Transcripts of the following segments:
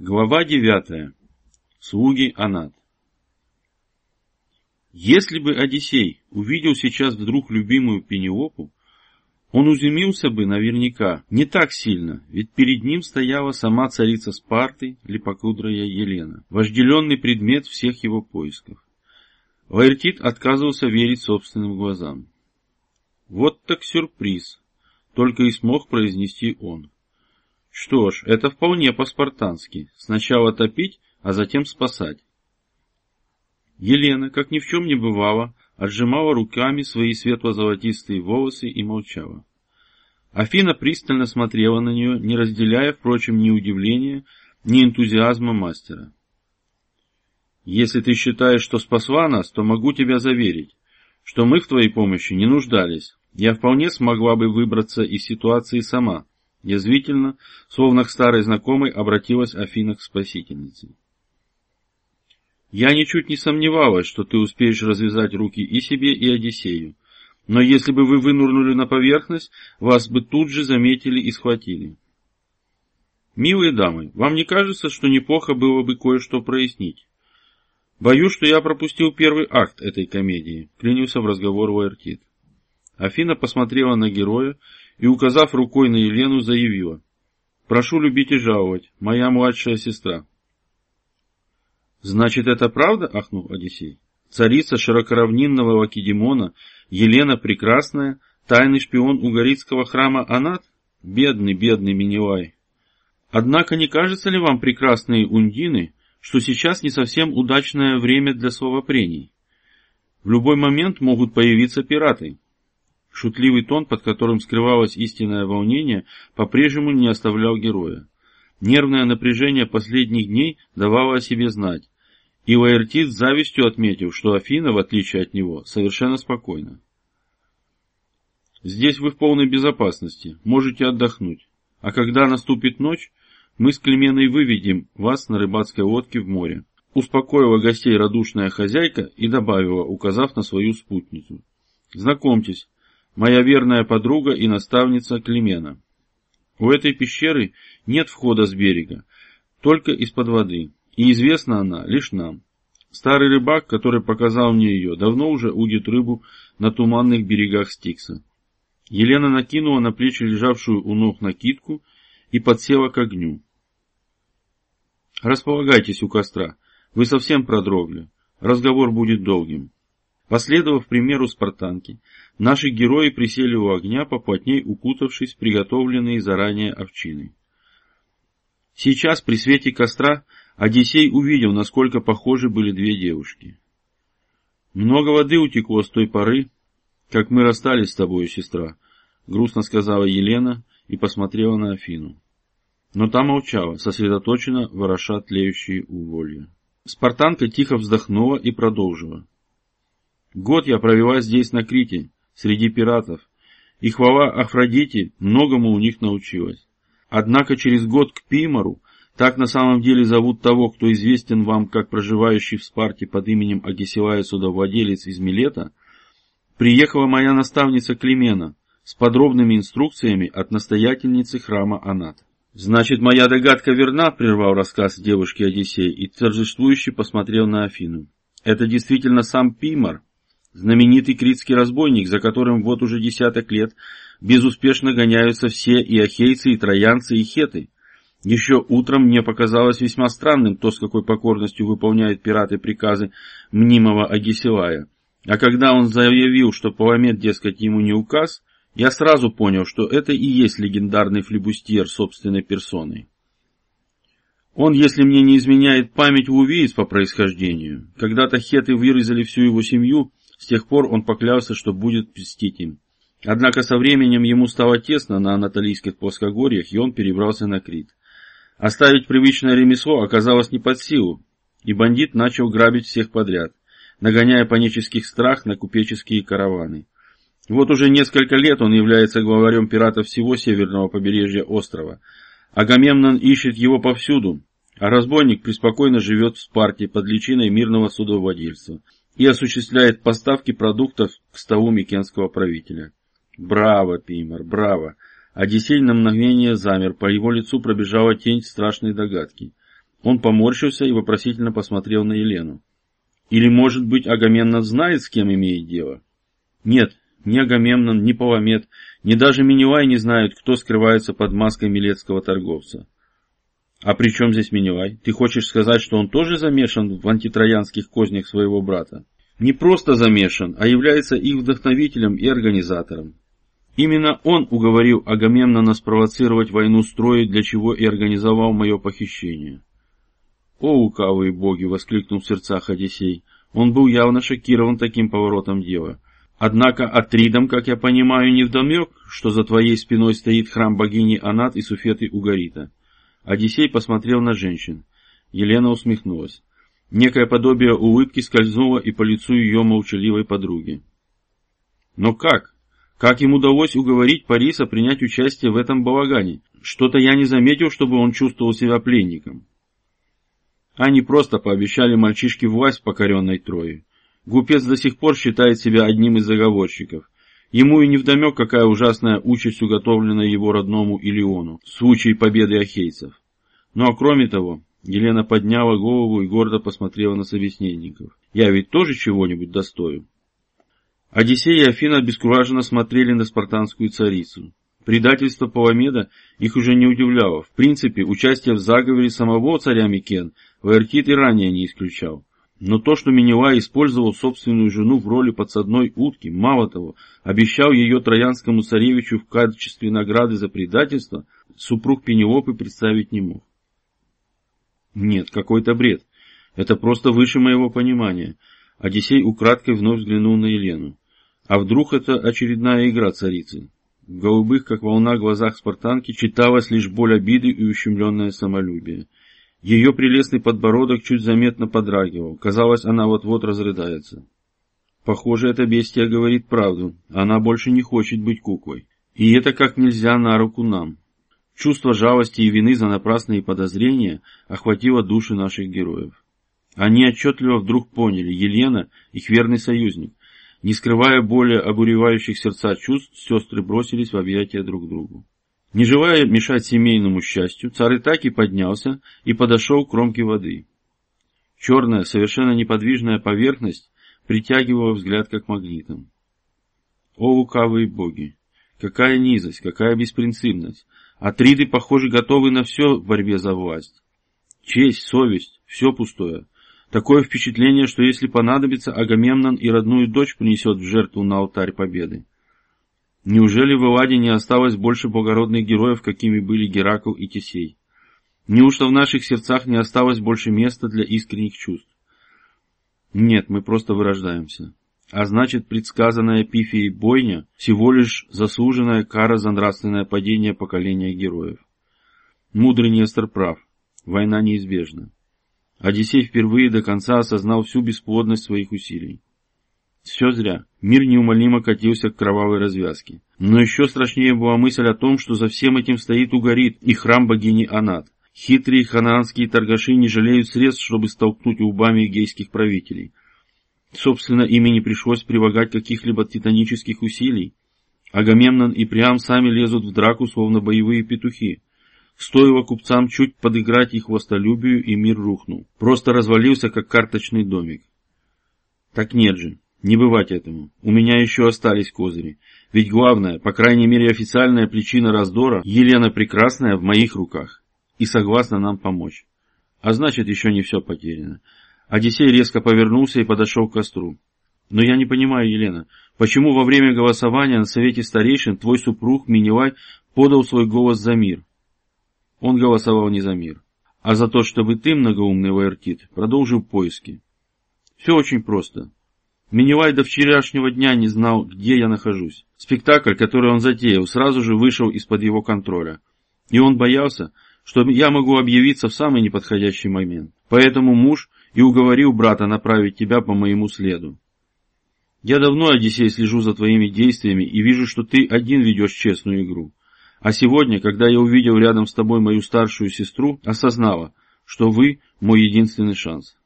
Глава девятая. Слуги Анат. Если бы Одиссей увидел сейчас вдруг любимую Пенелопу, он изумился бы наверняка не так сильно, ведь перед ним стояла сама царица Спарты, липокудрая Елена, вожделенный предмет всех его поисков. Лаэртит отказывался верить собственным глазам. Вот так сюрприз, только и смог произнести он. Что ж, это вполне по-спартански. Сначала топить, а затем спасать. Елена, как ни в чем не бывало, отжимала руками свои светло-золотистые волосы и молчала. Афина пристально смотрела на нее, не разделяя, впрочем, ни удивления, ни энтузиазма мастера. «Если ты считаешь, что спасла нас, то могу тебя заверить, что мы в твоей помощи не нуждались. Я вполне смогла бы выбраться из ситуации сама», Язвительно, словно к старой знакомой, обратилась Афина к спасительнице. Я ничуть не сомневалась, что ты успеешь развязать руки и себе, и Одиссею. Но если бы вы вынурнули на поверхность, вас бы тут же заметили и схватили. Милые дамы, вам не кажется, что неплохо было бы кое-что прояснить? Боюсь, что я пропустил первый акт этой комедии, клянился в разговор Уэртит. Афина посмотрела на героя и, указав рукой на Елену, заявила. «Прошу любить и жаловать, моя младшая сестра». «Значит, это правда?» — ахнул Одиссей. «Царица широкоравнинного Лакедемона, Елена Прекрасная, тайный шпион угорицкого храма Анат? Бедный, бедный Минилай! Однако не кажется ли вам, прекрасные ундины, что сейчас не совсем удачное время для словопрений? В любой момент могут появиться пираты, Шутливый тон, под которым скрывалось истинное волнение, по-прежнему не оставлял героя. Нервное напряжение последних дней давало о себе знать, и Лаэртит с завистью отметил, что Афина, в отличие от него, совершенно спокойна. «Здесь вы в полной безопасности, можете отдохнуть, а когда наступит ночь, мы с Клеменой выведем вас на рыбацкой лодке в море», успокоила гостей радушная хозяйка и добавила, указав на свою спутницу. «Знакомьтесь, моя верная подруга и наставница Климена. У этой пещеры нет входа с берега, только из-под воды, и известна она лишь нам. Старый рыбак, который показал мне ее, давно уже удит рыбу на туманных берегах Стикса. Елена накинула на плечи лежавшую у ног накидку и подсела к огню. «Располагайтесь у костра, вы совсем продрогли, разговор будет долгим». Последовав примеру спартанки, наши герои присели у огня, поплотней укутавшись в приготовленные заранее овчины. Сейчас при свете костра Одиссей увидел, насколько похожи были две девушки. «Много воды утекло с той поры, как мы расстались с тобою, сестра», — грустно сказала Елена и посмотрела на Афину. Но та молчала, сосредоточенно вороша тлеющие уволья. Спартанка тихо вздохнула и продолжила. Год я провела здесь, на Крите, среди пиратов, и хвала Афродите многому у них научилась. Однако через год к Пимору, так на самом деле зовут того, кто известен вам как проживающий в Спарте под именем Агесилая судовладелец из Милета, приехала моя наставница Климена с подробными инструкциями от настоятельницы храма Анат. «Значит, моя догадка верна», — прервал рассказ девушки Одиссей и торжествующе посмотрел на Афину. «Это действительно сам Пимор, знаменитый критский разбойник, за которым вот уже десяток лет безуспешно гоняются все и ахейцы, и троянцы, и хеты. Еще утром мне показалось весьма странным то, с какой покорностью выполняют пираты приказы мнимого Агисилая. А когда он заявил, что Паламет, дескать, ему не указ, я сразу понял, что это и есть легендарный флебустьер собственной персоной. Он, если мне не изменяет память, лувиец по происхождению. Когда-то хеты вырезали всю его семью, с тех пор он поклялся, что будет пестить им. Однако со временем ему стало тесно на анатолийских плоскогорьях, и он перебрался на Крит. Оставить привычное ремесло оказалось не под силу, и бандит начал грабить всех подряд, нагоняя панических страх на купеческие караваны. Вот уже несколько лет он является главарем пиратов всего северного побережья острова. Агамемнон ищет его повсюду, а разбойник преспокойно живет в Спарте под личиной мирного судовладельца и осуществляет поставки продуктов к столу микенского правителя. Браво, Пимар, браво! Одиссей на мгновение замер, по его лицу пробежала тень страшной догадки. Он поморщился и вопросительно посмотрел на Елену. Или, может быть, Агамемнон знает, с кем имеет дело? Нет, ни Агамемнон, ни Паламет, ни даже Минилай не знают, кто скрывается под маской милецкого торговца. А при чем здесь Минилай? Ты хочешь сказать, что он тоже замешан в антитроянских кознях своего брата? Не просто замешан, а является их вдохновителем и организатором. Именно он уговорил Агамемнона спровоцировать войну строить, для чего и организовал мое похищение. «О, лукавые боги!» — воскликнул в сердцах Одиссей. Он был явно шокирован таким поворотом дела. Однако Атридам, как я понимаю, не вдомек, что за твоей спиной стоит храм богини Анат и Суфеты Угарита. Одиссей посмотрел на женщин. Елена усмехнулась. Некое подобие улыбки скользнуло и по лицу ее молчаливой подруги. Но как? Как им удалось уговорить Париса принять участие в этом балагане? Что-то я не заметил, чтобы он чувствовал себя пленником. Они просто пообещали мальчишке власть покоренной Трои. Глупец до сих пор считает себя одним из заговорщиков. Ему и невдомек, какая ужасная участь уготовлена его родному Илиону в случае победы ахейцев. Ну а кроме того, Елена подняла голову и гордо посмотрела на собеседников. «Я ведь тоже чего-нибудь достою». Одиссей и Афина обескураженно смотрели на спартанскую царицу. Предательство Паламеда их уже не удивляло. В принципе, участие в заговоре самого царя Микен Ваертит и ранее не исключал. Но то, что Минилай использовал собственную жену в роли подсадной утки, мало того, обещал ее троянскому царевичу в качестве награды за предательство, супруг Пенелопы представить не мог. Нет, какой-то бред. Это просто выше моего понимания. Одиссей украдкой вновь взглянул на Елену. А вдруг это очередная игра царицы? В голубых, как волна, глазах спартанки читалась лишь боль обиды и ущемленное самолюбие. Ее прелестный подбородок чуть заметно подрагивал. Казалось, она вот-вот разрыдается. Похоже, эта бестия говорит правду. Она больше не хочет быть куклой. И это как нельзя на руку нам. Чувство жалости и вины за напрасные подозрения охватило души наших героев. Они отчетливо вдруг поняли, Елена – их верный союзник. Не скрывая более обуревающих сердца чувств, сестры бросились в объятия друг другу. Не желая мешать семейному счастью, царь Итаки поднялся и подошел к кромке воды. Черная, совершенно неподвижная поверхность притягивала взгляд как магнитом. О, лукавые боги! Какая низость, какая беспринципность! Атриды, похоже, готовы на все в борьбе за власть. Честь, совесть, все пустое. Такое впечатление, что если понадобится, Агамемнон и родную дочь принесет в жертву на алтарь победы. Неужели в Эладе не осталось больше благородных героев, какими были Геракл и Тесей? Неужто в наших сердцах не осталось больше места для искренних чувств? Нет, мы просто вырождаемся. А значит, предсказанная Пифией бойня всего лишь заслуженная кара за нравственное падение поколения героев. Мудрый Нестор прав. Война неизбежна. Одиссей впервые до конца осознал всю бесплодность своих усилий. Все зря. Мир неумолимо катился к кровавой развязке. Но еще страшнее была мысль о том, что за всем этим стоит Угарит и храм богини Анат. Хитрые ханаанские торгаши не жалеют средств, чтобы столкнуть лбами гейских правителей. Собственно, ими не пришлось прилагать каких-либо титанических усилий. Агамемнон и Приам сами лезут в драку, словно боевые петухи. Стоило купцам чуть подыграть их властолюбию, и мир рухнул. Просто развалился, как карточный домик. Так нет же. Не бывать этому. У меня еще остались козыри. Ведь главная, по крайней мере официальная причина раздора, Елена Прекрасная в моих руках. И согласна нам помочь. А значит, еще не все потеряно. Одиссей резко повернулся и подошел к костру. Но я не понимаю, Елена, почему во время голосования на Совете Старейшин твой супруг Минилай подал свой голос за мир? Он голосовал не за мир, а за то, чтобы ты, многоумный Ваертит, продолжил поиски. Все очень просто. Минивай до вчерашнего дня не знал, где я нахожусь. Спектакль, который он затеял, сразу же вышел из-под его контроля. И он боялся, что я могу объявиться в самый неподходящий момент. Поэтому муж и уговорил брата направить тебя по моему следу. Я давно, Одиссей, слежу за твоими действиями и вижу, что ты один ведешь честную игру. А сегодня, когда я увидел рядом с тобой мою старшую сестру, осознала, что вы мой единственный шанс.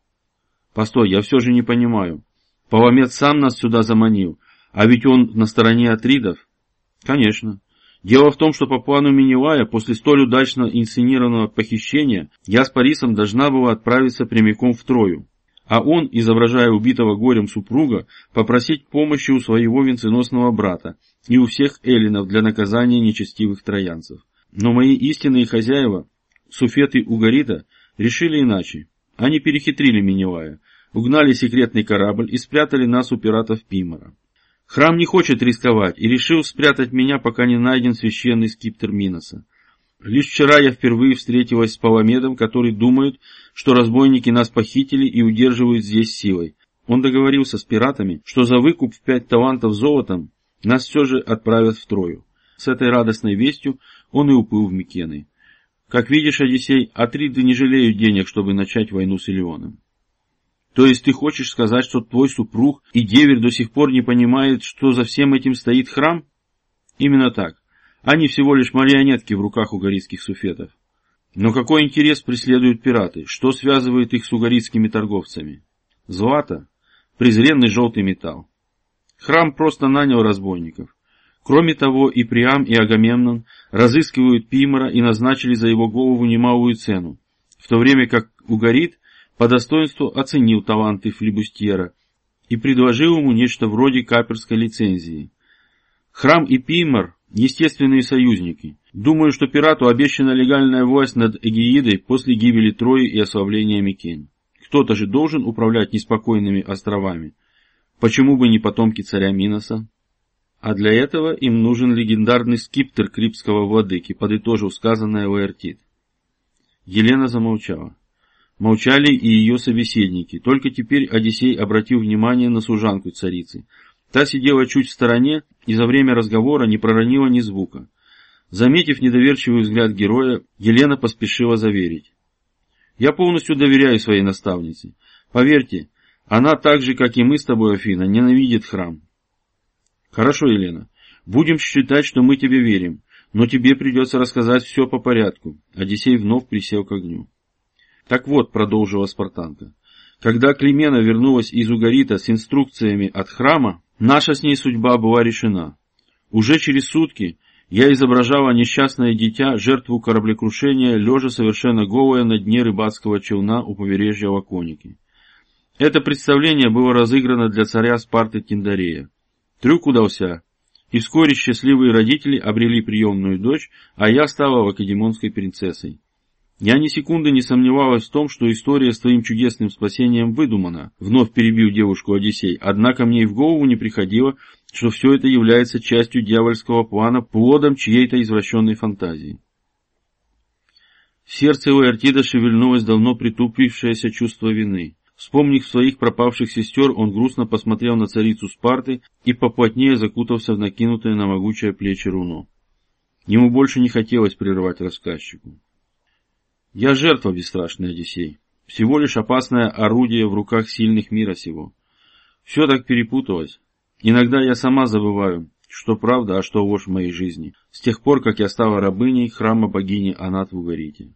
Постой, я все же не понимаю. Паламет сам нас сюда заманил, а ведь он на стороне Атридов. Конечно. Дело в том, что по плану Минилая, после столь удачно инсценированного похищения, я с Парисом должна была отправиться прямиком в Трою, а он, изображая убитого горем супруга, попросить помощи у своего венценосного брата и у всех эллинов для наказания нечестивых троянцев. Но мои истинные хозяева, суфеты Угарита, решили иначе. Они перехитрили Минилая, угнали секретный корабль и спрятали нас у пиратов Пимора. Храм не хочет рисковать и решил спрятать меня, пока не найден священный скиптер Миноса. Лишь вчера я впервые встретилась с Паламедом, который думает, что разбойники нас похитили и удерживают здесь силой. Он договорился с пиратами, что за выкуп в пять талантов золотом нас все же отправят в Трою. С этой радостной вестью он и уплыл в Микены. Как видишь, Одиссей, Атриды не жалеют денег, чтобы начать войну с Илионом. То есть ты хочешь сказать, что твой супруг и деверь до сих пор не понимают, что за всем этим стоит храм? Именно так. Они всего лишь марионетки в руках угорицких суфетов. Но какой интерес преследуют пираты? Что связывает их с угорицкими торговцами? Злато? Презренный желтый металл. Храм просто нанял разбойников. Кроме того, и Приам, и Агамемнон разыскивают Пимора и назначили за его голову немалую цену, в то время как Угорит по достоинству оценил таланты флибустьера и предложил ему нечто вроде каперской лицензии. Храм и Пимор – естественные союзники. Думаю, что пирату обещана легальная власть над Эгеидой после гибели Трои и ослабления Микень. Кто-то же должен управлять неспокойными островами. Почему бы не потомки царя Миноса? А для этого им нужен легендарный скиптер крипского владыки, подытожил сказанное Лаэртит. Елена замолчала. Молчали и ее собеседники. Только теперь Одиссей обратил внимание на служанку царицы. Та сидела чуть в стороне и за время разговора не проронила ни звука. Заметив недоверчивый взгляд героя, Елена поспешила заверить. «Я полностью доверяю своей наставнице. Поверьте, она так же, как и мы с тобой, Афина, ненавидит храм». «Хорошо, Елена, будем считать, что мы тебе верим, но тебе придется рассказать все по порядку». Одиссей вновь присел к огню. Так вот, продолжила Спартанка, когда Климена вернулась из Угарита с инструкциями от храма, наша с ней судьба была решена. Уже через сутки я изображала несчастное дитя, жертву кораблекрушения, лежа совершенно голая на дне рыбацкого челна у побережья Лаконики. Это представление было разыграно для царя Спарты Тиндарея. Трюк удался, и вскоре счастливые родители обрели приемную дочь, а я стала лакедемонской принцессой. Я ни секунды не сомневалась в том, что история с твоим чудесным спасением выдумана, вновь перебил девушку Одиссей, однако мне и в голову не приходило, что все это является частью дьявольского плана, плодом чьей-то извращенной фантазии. Сердце Лаэртида шевельнулось давно притупившееся чувство вины. Вспомнив своих пропавших сестер, он грустно посмотрел на царицу Спарты и поплотнее закутался в накинутое на могучее плечи руно. Ему больше не хотелось прерывать рассказчику. Я жертва, бесстрашный Одиссей. Всего лишь опасное орудие в руках сильных мира сего. Все так перепуталось. Иногда я сама забываю, что правда, а что ложь в моей жизни, с тех пор, как я стала рабыней храма богини Анат в Угарите.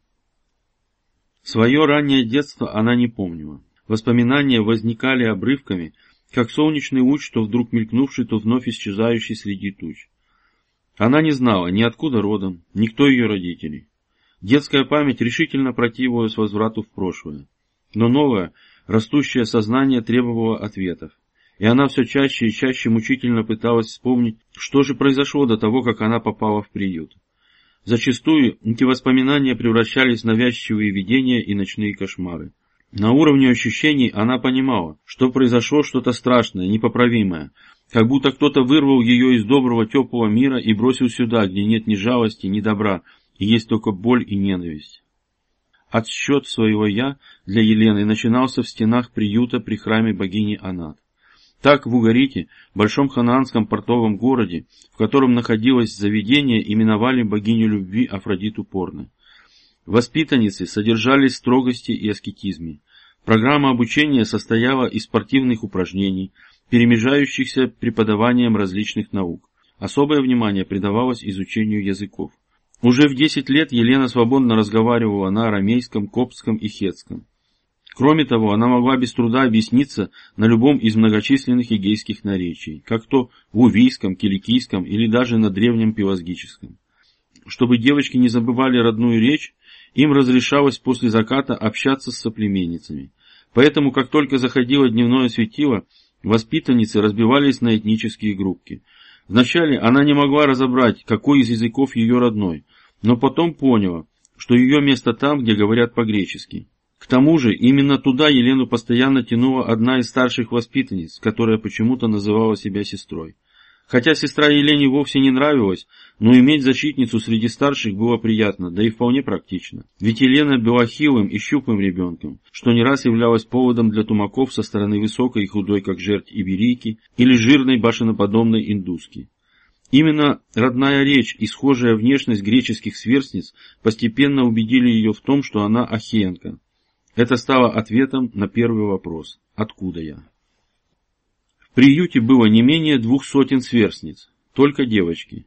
Свое раннее детство она не помнила. Воспоминания возникали обрывками, как солнечный луч, то вдруг мелькнувший, то вновь исчезающий среди туч. Она не знала ни откуда родом, ни кто ее родителей. Детская память решительно противилась возврату в прошлое. Но новое, растущее сознание требовало ответов. И она все чаще и чаще мучительно пыталась вспомнить, что же произошло до того, как она попала в приют. Зачастую эти воспоминания превращались в навязчивые видения и ночные кошмары. На уровне ощущений она понимала, что произошло что-то страшное, непоправимое, как будто кто-то вырвал ее из доброго теплого мира и бросил сюда, где нет ни жалости, ни добра, и есть только боль и ненависть. Отсчет своего «я» для Елены начинался в стенах приюта при храме богини Анат. Так в Угарите, большом ханаанском портовом городе, в котором находилось заведение, именовали богиню любви Афродиту Порны. Воспитанницы содержались в строгости и аскетизме. Программа обучения состояла из спортивных упражнений, перемежающихся преподаванием различных наук. Особое внимание придавалось изучению языков. Уже в 10 лет Елена свободно разговаривала на арамейском, коптском и хетском. Кроме того, она могла без труда объясниться на любом из многочисленных эгейских наречий, как то в увийском, киликийском или даже на древнем пивазгическом. Чтобы девочки не забывали родную речь, им разрешалось после заката общаться с соплеменницами. Поэтому, как только заходило дневное светило, воспитанницы разбивались на этнические группки. Вначале она не могла разобрать, какой из языков ее родной, но потом поняла, что ее место там, где говорят по-гречески. К тому же, именно туда Елену постоянно тянула одна из старших воспитанниц, которая почему-то называла себя сестрой. Хотя сестра Елене вовсе не нравилась, но иметь защитницу среди старших было приятно, да и вполне практично. Ведь Елена была хилым и щуплым ребенком, что не раз являлось поводом для тумаков со стороны высокой и худой, как жертв иберийки, или жирной башеноподобной индуски. Именно родная речь и схожая внешность греческих сверстниц постепенно убедили ее в том, что она ахеенка. Это стало ответом на первый вопрос «Откуда я?». В приюте было не менее двух сотен сверстниц, только девочки.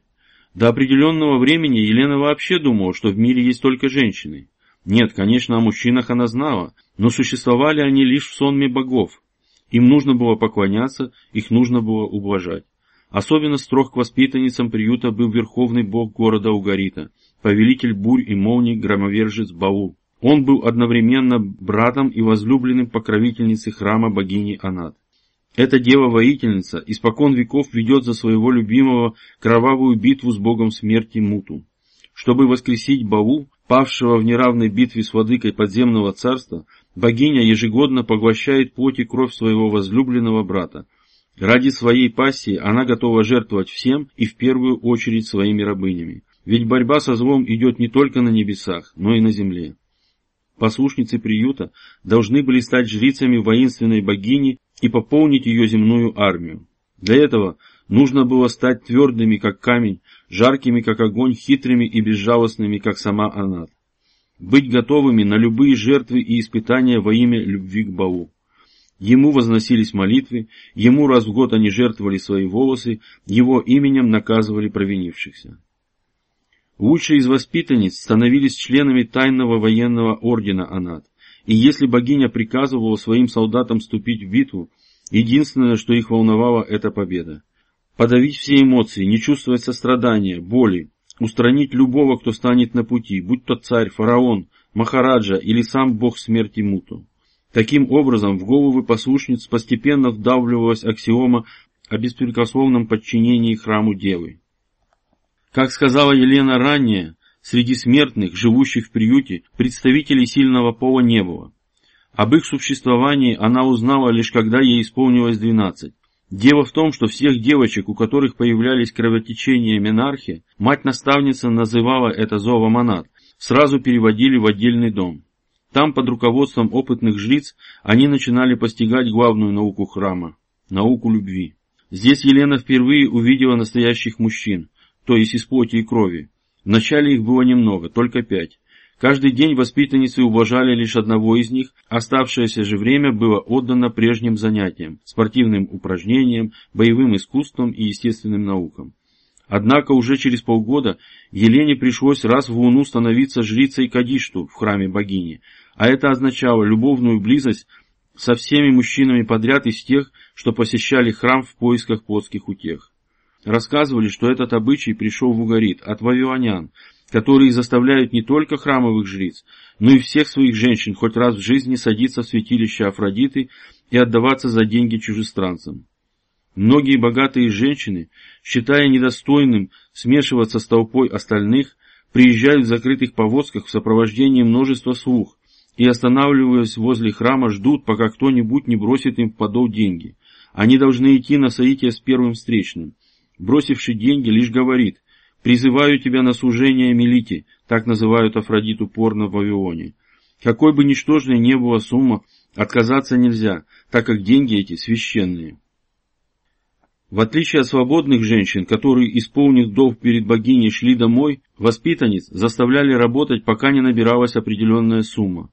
До определенного времени Елена вообще думала, что в мире есть только женщины. Нет, конечно, о мужчинах она знала, но существовали они лишь в сонме богов. Им нужно было поклоняться, их нужно было уважать. Особенно строг к воспитанницам приюта был верховный бог города Угарита, повелитель бурь и молний, громовержец Баул. Он был одновременно братом и возлюбленным покровительницей храма богини Анат. Эта дева-воительница испокон веков ведет за своего любимого кровавую битву с богом смерти Муту. Чтобы воскресить Баул, павшего в неравной битве с владыкой подземного царства, богиня ежегодно поглощает плоть и кровь своего возлюбленного брата, Ради своей пассии она готова жертвовать всем и в первую очередь своими рабынями. Ведь борьба со злом идет не только на небесах, но и на земле. Послушницы приюта должны были стать жрицами воинственной богини и пополнить ее земную армию. Для этого нужно было стать твердыми, как камень, жаркими, как огонь, хитрыми и безжалостными, как сама Анат. Быть готовыми на любые жертвы и испытания во имя любви к Баулу. Ему возносились молитвы, ему раз в год они жертвовали свои волосы, его именем наказывали провинившихся. Лучшие из воспитанниц становились членами тайного военного ордена Анат, и если богиня приказывала своим солдатам вступить в битву, единственное, что их волновало, это победа. Подавить все эмоции, не чувствовать сострадания, боли, устранить любого, кто станет на пути, будь то царь, фараон, махараджа или сам бог смерти Муту. Таким образом, в головы послушниц постепенно вдавливалась аксиома о беспрекословном подчинении храму Девы. Как сказала Елена ранее, среди смертных, живущих в приюте, представителей сильного пола не было. Об их существовании она узнала лишь когда ей исполнилось 12. Дело в том, что всех девочек, у которых появлялись кровотечения менархи, мать-наставница называла это зоомонад, сразу переводили в отдельный дом. Там под руководством опытных жриц они начинали постигать главную науку храма – науку любви. Здесь Елена впервые увидела настоящих мужчин, то есть из плоти и крови. Вначале их было немного, только пять. Каждый день воспитанницы уважали лишь одного из них, оставшееся же время было отдано прежним занятиям – спортивным упражнениям, боевым искусствам и естественным наукам. Однако уже через полгода Елене пришлось раз в луну становиться жрицей Кадишту в храме богини – а это означало любовную близость со всеми мужчинами подряд из тех, что посещали храм в поисках плотских утех. Рассказывали, что этот обычай пришел в Угарит от вавилонян, которые заставляют не только храмовых жриц, но и всех своих женщин хоть раз в жизни садиться в святилище Афродиты и отдаваться за деньги чужестранцам. Многие богатые женщины, считая недостойным смешиваться с толпой остальных, приезжают в закрытых повозках в сопровождении множества слуг, и, останавливаясь возле храма, ждут, пока кто-нибудь не бросит им в подол деньги. Они должны идти на соитие с первым встречным. Бросивший деньги лишь говорит «Призываю тебя на служение Мелите», так называют Афродиту порно в Вавилоне. Какой бы ничтожной не была сумма, отказаться нельзя, так как деньги эти священные. В отличие от свободных женщин, которые, исполнив долг перед богиней, шли домой, воспитанниц заставляли работать, пока не набиралась определенная сумма.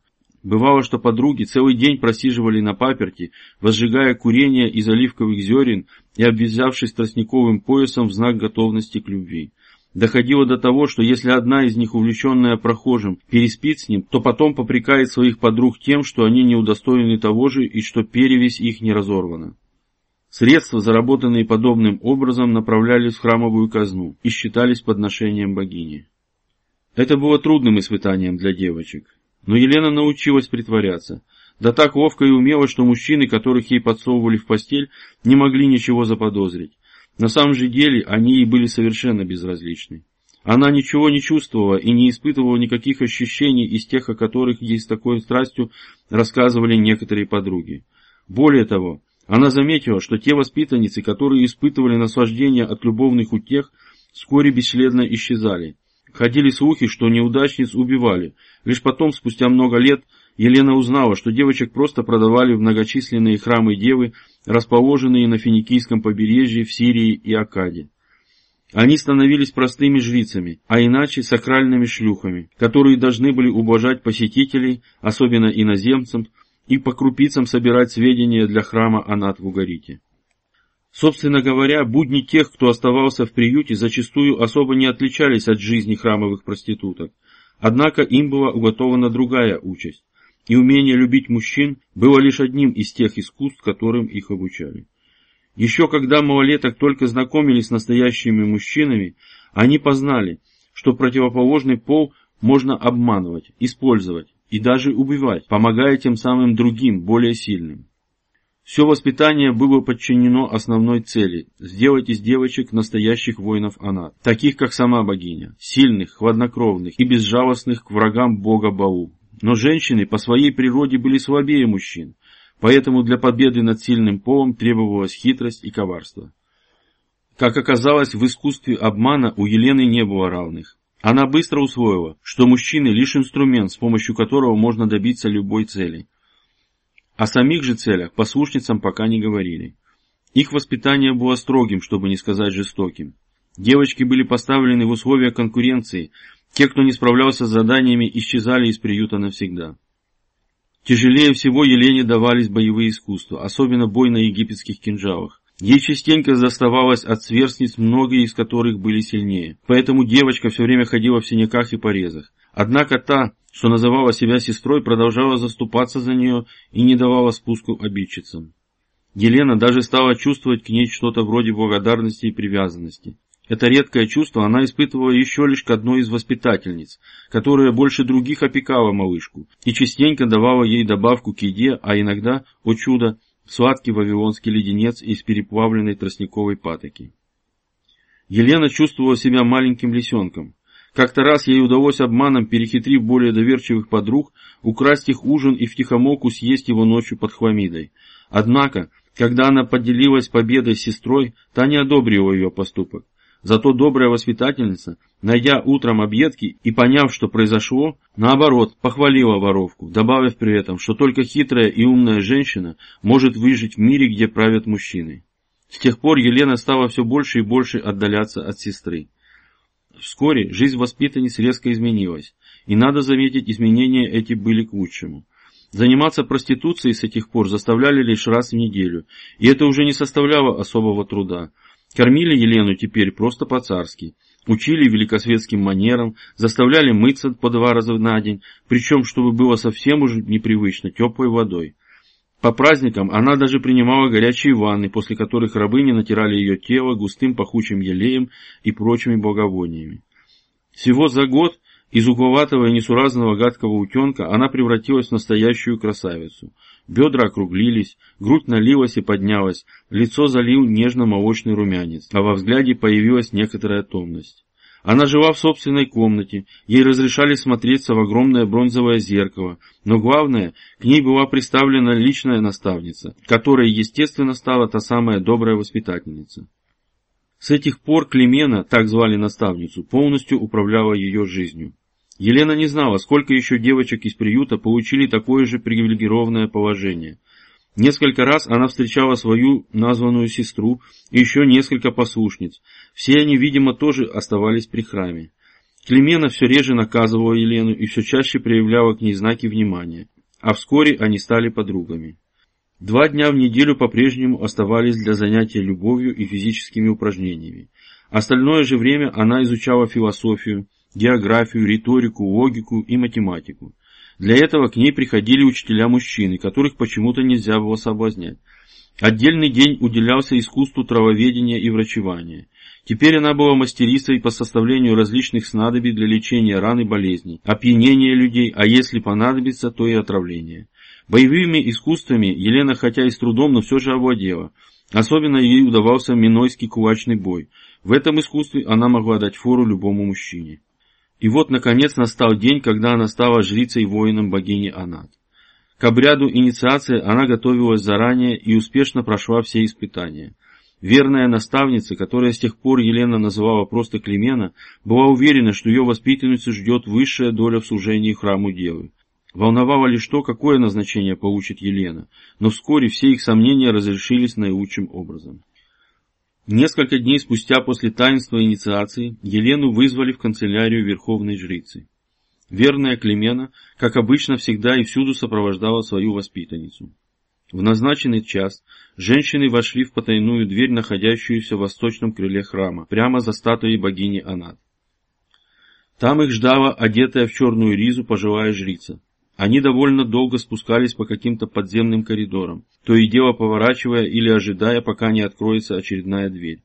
Бывало, что подруги целый день просиживали на паперти, возжигая курение из оливковых зерен и обвязавшись тростниковым поясом в знак готовности к любви. доходило до того, что если одна из них, увлеченная прохожим, переспит с ним, то потом попрекает своих подруг тем, что они не удостоены того же и что перевесь их не разорвана. Средства, заработанные подобным образом, направлялись в храмовую казну и считались подношением богини. Это было трудным испытанием для девочек, но Елена научилась притворяться, да так ловко и умело, что мужчины, которых ей подсовывали в постель, не могли ничего заподозрить. На самом же деле они ей были совершенно безразличны. Она ничего не чувствовала и не испытывала никаких ощущений из тех, о которых ей с такой страстью рассказывали некоторые подруги. Более того, она заметила, что те воспитанницы, которые испытывали наслаждение от любовных утех, вскоре бесследно исчезали. Ходили слухи, что неудачниц убивали. Лишь потом, спустя много лет, Елена узнала, что девочек просто продавали в многочисленные храмы девы, расположенные на Финикийском побережье в Сирии и Акаде. Они становились простыми жрицами, а иначе сакральными шлюхами, которые должны были ублажать посетителей, особенно иноземцам, и по крупицам собирать сведения для храма Анат в Угарите. Собственно говоря, будни тех, кто оставался в приюте, зачастую особо не отличались от жизни храмовых проституток. Однако им была уготована другая участь, и умение любить мужчин было лишь одним из тех искусств, которым их обучали. Еще когда малолеток только знакомились с настоящими мужчинами, они познали, что противоположный пол можно обманывать, использовать, и даже убивать, помогая тем самым другим, более сильным. Все воспитание было подчинено основной цели – сделать из девочек настоящих воинов Анат, таких как сама богиня, сильных, хладнокровных и безжалостных к врагам бога Бау. Но женщины по своей природе были слабее мужчин, поэтому для победы над сильным полом требовалась хитрость и коварство. Как оказалось, в искусстве обмана у Елены не было равных. Она быстро усвоила, что мужчины лишь инструмент, с помощью которого можно добиться любой цели. О самих же целях послушницам пока не говорили. Их воспитание было строгим, чтобы не сказать жестоким. Девочки были поставлены в условия конкуренции, те, кто не справлялся с заданиями, исчезали из приюта навсегда. Тяжелее всего Елене давались боевые искусства, особенно бой на египетских кинжалах. Ей частенько заставалось от сверстниц, многие из которых были сильнее. Поэтому девочка все время ходила в синяках и порезах. Однако та, что называла себя сестрой, продолжала заступаться за нее и не давала спуску обидчицам. Елена даже стала чувствовать к ней что-то вроде благодарности и привязанности. Это редкое чувство она испытывала еще лишь к одной из воспитательниц, которая больше других опекала малышку и частенько давала ей добавку к еде, а иногда, о чудо, сладкий вавилонский леденец из переплавленной тростниковой патоки. Елена чувствовала себя маленьким лисенком. Как-то раз ей удалось обманом, перехитрив более доверчивых подруг, украсть их ужин и втихомолку съесть его ночью под хламидой. Однако, когда она поделилась победой с сестрой, та не одобрила ее поступок. Зато добрая воспитательница, найдя утром объедки и поняв, что произошло, наоборот, похвалила воровку, добавив при этом, что только хитрая и умная женщина может выжить в мире, где правят мужчины. С тех пор Елена стала все больше и больше отдаляться от сестры. Вскоре жизнь воспитанниц резко изменилась, и надо заметить, изменения эти были к лучшему. Заниматься проституцией с этих пор заставляли лишь раз в неделю, и это уже не составляло особого труда – Кормили Елену теперь просто по-царски. Учили великосветским манерам, заставляли мыться по два раза на день, причем, чтобы было совсем уже непривычно, теплой водой. По праздникам она даже принимала горячие ванны, после которых рабыни натирали ее тело густым пахучим елеем и прочими благовониями. Всего за год из угловатого и несуразного гадкого утенка она превратилась в настоящую красавицу – Бедра округлились, грудь налилась и поднялась, лицо залил нежно-молочный румянец, а во взгляде появилась некоторая томность. Она жила в собственной комнате, ей разрешали смотреться в огромное бронзовое зеркало, но главное, к ней была представлена личная наставница, которая, естественно, стала та самая добрая воспитательница. С этих пор Климена, так звали наставницу, полностью управляла ее жизнью. Елена не знала, сколько еще девочек из приюта получили такое же привилегированное положение. Несколько раз она встречала свою названную сестру и еще несколько послушниц. Все они, видимо, тоже оставались при храме. Климена все реже наказывала Елену и все чаще проявляла к ней знаки внимания, а вскоре они стали подругами. Два дня в неделю по-прежнему оставались для занятия любовью и физическими упражнениями. Остальное же время она изучала философию, географию, риторику, логику и математику. Для этого к ней приходили учителя-мужчины, которых почему-то нельзя было соблазнять. Отдельный день уделялся искусству травоведения и врачевания. Теперь она была мастерицей по составлению различных снадобий для лечения ран и болезней, опьянения людей, а если понадобится, то и отравления. Боевыми искусствами Елена хотя и с трудом, но все же овладела. Особенно ей удавался минойский кулачный бой. В этом искусстве она могла дать фору любому мужчине. И вот, наконец, настал день, когда она стала жрицей воином богини Анат. К обряду инициации она готовилась заранее и успешно прошла все испытания. Верная наставница, которая с тех пор Елена называла просто Климена, была уверена, что ее воспитанницу ждет высшая доля в служении храму Девы. Волновало лишь то, какое назначение получит Елена, но вскоре все их сомнения разрешились наилучшим образом. Несколько дней спустя после таинства инициации Елену вызвали в канцелярию Верховной Жрицы. Верная Климена, как обычно, всегда и всюду сопровождала свою воспитанницу. В назначенный час женщины вошли в потайную дверь, находящуюся в восточном крыле храма, прямо за статуей богини Анат. Там их ждала одетая в черную ризу пожилая жрица. Они довольно долго спускались по каким-то подземным коридорам, то и дело поворачивая или ожидая, пока не откроется очередная дверь.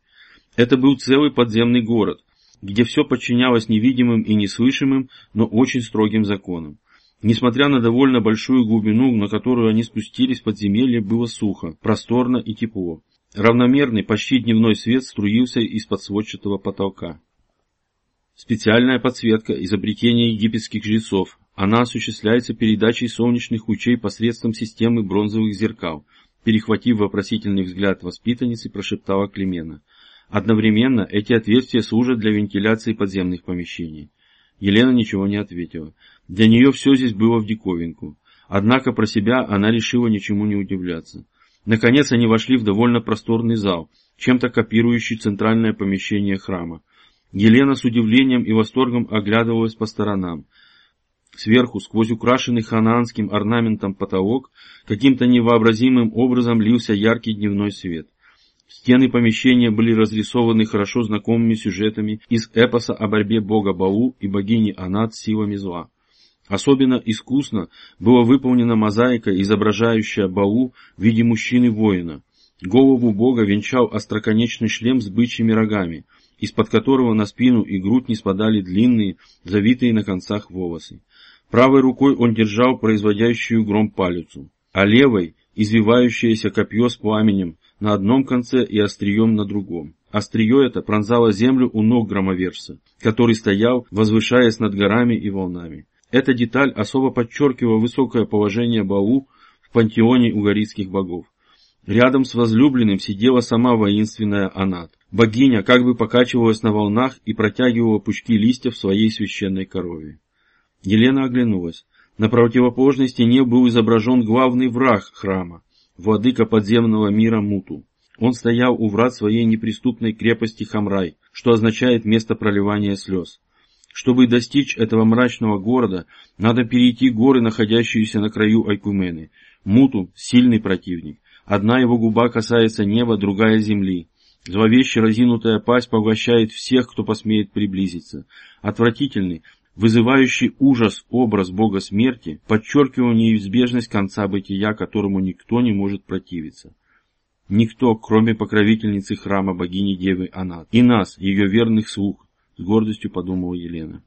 Это был целый подземный город, где все подчинялось невидимым и неслышимым, но очень строгим законам. Несмотря на довольно большую глубину, на которую они спустились, подземелье было сухо, просторно и тепло. Равномерный, почти дневной свет струился из-под сводчатого потолка. Специальная подсветка изобретения египетских жрецов, она осуществляется передачей солнечных лучей посредством системы бронзовых зеркал. Перехватив вопросительный взгляд воспитанницы, прошептала Климена. Одновременно эти отверстия служат для вентиляции подземных помещений. Елена ничего не ответила. Для нее все здесь было в диковинку. Однако про себя она решила ничему не удивляться. Наконец они вошли в довольно просторный зал, чем-то копирующий центральное помещение храма. Елена с удивлением и восторгом оглядывалась по сторонам. Сверху, сквозь украшенный ханаанским орнаментом потолок, каким-то невообразимым образом лился яркий дневной свет. Стены помещения были разрисованы хорошо знакомыми сюжетами из эпоса о борьбе бога Бау и богини Анат с силами зла. Особенно искусно была выполнена мозаика, изображающая Бау в виде мужчины-воина. Голову бога венчал остроконечный шлем с бычьими рогами, из-под которого на спину и грудь не спадали длинные, завитые на концах волосы. Правой рукой он держал производящую гром палицу, а левой – извивающееся копье с пламенем на одном конце и острием на другом. Острие это пронзало землю у ног громоверца, который стоял, возвышаясь над горами и волнами. Эта деталь особо подчеркивала высокое положение Бау в пантеоне угорицких богов. Рядом с возлюбленным сидела сама воинственная Анат. Богиня как бы покачивалась на волнах и протягивала пучки листьев своей священной корове. Елена оглянулась. На противоположной стене был изображен главный враг храма, владыка подземного мира Муту. Он стоял у врат своей неприступной крепости Хамрай, что означает место проливания слез. Чтобы достичь этого мрачного города, надо перейти горы, находящиеся на краю Айкумены. Муту – сильный противник. Одна его губа касается неба, другая – земли. Зловеще разинутая пасть поглощает всех, кто посмеет приблизиться. Отвратительный, вызывающий ужас образ бога смерти, подчеркивал неизбежность конца бытия, которому никто не может противиться. Никто, кроме покровительницы храма богини Девы Анат, и нас, ее верных слуг, с гордостью подумала Елена.